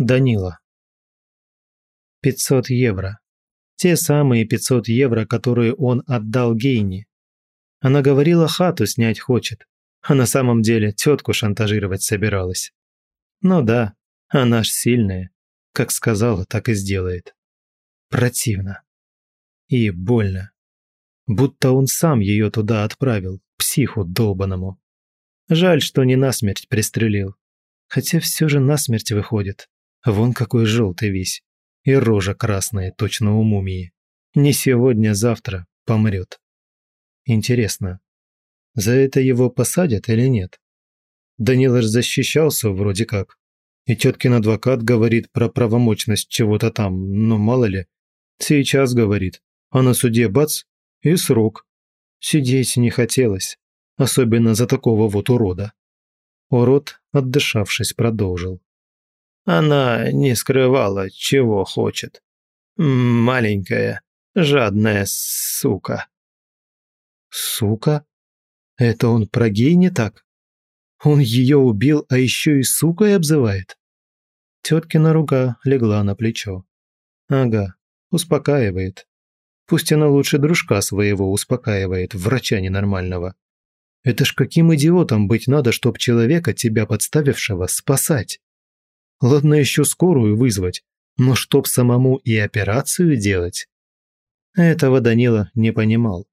Данила. 500 евро. Те самые 500 евро, которые он отдал Гейне. Она говорила, хату снять хочет, а на самом деле тетку шантажировать собиралась. Ну да, она ж сильная. Как сказала, так и сделает. Противно. И больно. Будто он сам ее туда отправил, психу долбаному. Жаль, что не насмерть пристрелил. Хотя все же насмерть выходит. Вон какой желтый весь. И рожа красная, точно у мумии. Не сегодня, а завтра помрет. Интересно, за это его посадят или нет? Данилов защищался вроде как. И теткин адвокат говорит про правомочность чего-то там, но мало ли. Сейчас говорит. А на суде бац и срок. Сидеть не хотелось. Особенно за такого вот урода. Урод, отдышавшись, продолжил. Она не скрывала, чего хочет. Маленькая, жадная сука. Сука? Это он про гей не так? Он ее убил, а еще и сукой обзывает? Теткина рука легла на плечо. Ага, успокаивает. Пусть она лучше дружка своего успокаивает, врача ненормального. Это ж каким идиотом быть надо, чтоб человека, тебя подставившего, спасать? Ладно еще скорую вызвать, но чтоб самому и операцию делать. Этого Данила не понимал.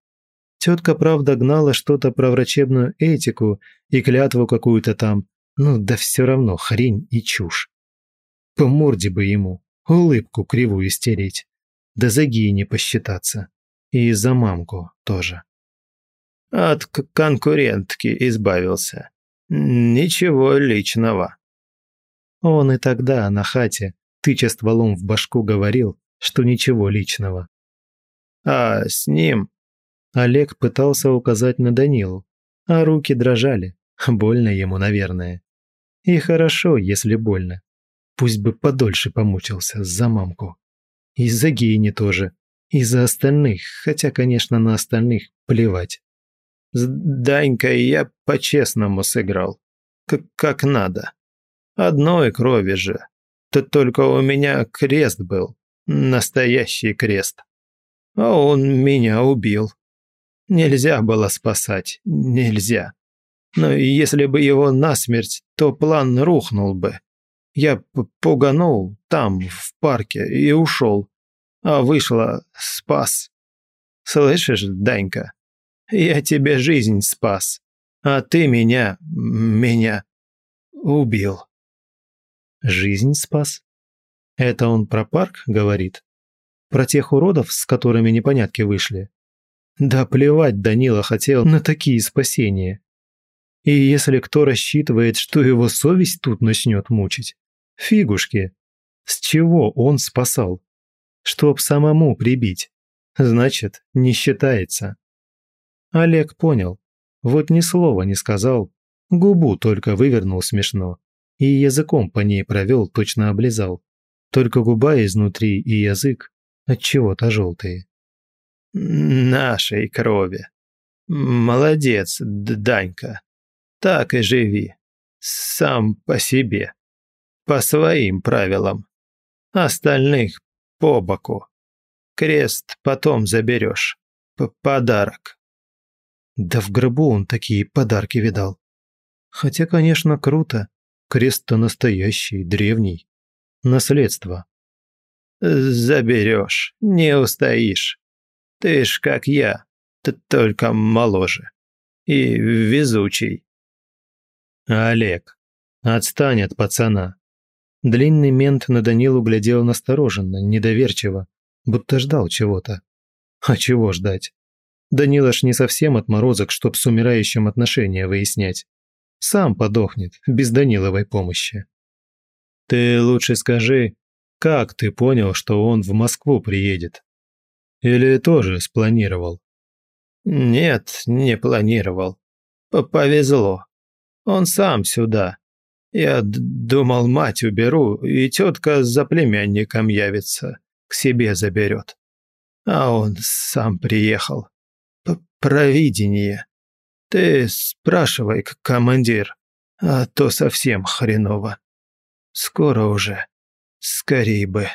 Тетка, правда, гнала что-то про врачебную этику и клятву какую-то там. Ну да все равно хрень и чушь. По морде бы ему, улыбку кривую стереть. Да за не посчитаться. И за мамку тоже. От конкурентки избавился. Ничего личного. Он и тогда на хате, тыча стволом в башку, говорил, что ничего личного. «А с ним?» Олег пытался указать на Данилу, а руки дрожали, больно ему, наверное. И хорошо, если больно. Пусть бы подольше помучился за мамку. И за Гейни тоже. И за остальных, хотя, конечно, на остальных плевать. С Данькой я по-честному сыграл. Как, как надо одной крови же. Да только у меня крест был, настоящий крест. А он меня убил. Нельзя было спасать, нельзя. Но если бы его насмерть, то план рухнул бы. Я пуганул там, в парке, и ушел. А вышло «спас». Слышишь, Данька, я тебе жизнь спас, а ты меня, меня убил. Жизнь спас. Это он про парк говорит? Про тех уродов, с которыми непонятки вышли? Да плевать Данила хотел на такие спасения. И если кто рассчитывает, что его совесть тут начнет мучить, фигушки. С чего он спасал? Чтоб самому прибить. Значит, не считается. Олег понял. Вот ни слова не сказал, губу только вывернул смешно и языком по ней провел, точно облизал. Только губа изнутри и язык от чего то желтые. «Нашей крови. Молодец, Данька. Так и живи. Сам по себе. По своим правилам. Остальных по боку. Крест потом заберешь. П Подарок». Да в гробу он такие подарки видал. Хотя, конечно, круто. Крест-то настоящий, древний. Наследство. Заберешь, не устоишь. Ты ж как я, ты только моложе. И везучий. Олег, отстань от пацана. Длинный мент на Данилу глядел настороженно, недоверчиво, будто ждал чего-то. А чего ждать? Данила ж не совсем отморозок, чтоб с умирающим отношения выяснять. Сам подохнет без Даниловой помощи. Ты лучше скажи, как ты понял, что он в Москву приедет? Или тоже спланировал? Нет, не планировал. П Повезло. Он сам сюда. Я думал, мать уберу, и тетка за племянником явится, к себе заберет. А он сам приехал. П Провидение. Ты спрашивай, командир, а то совсем хреново. Скоро уже. Скорей бы.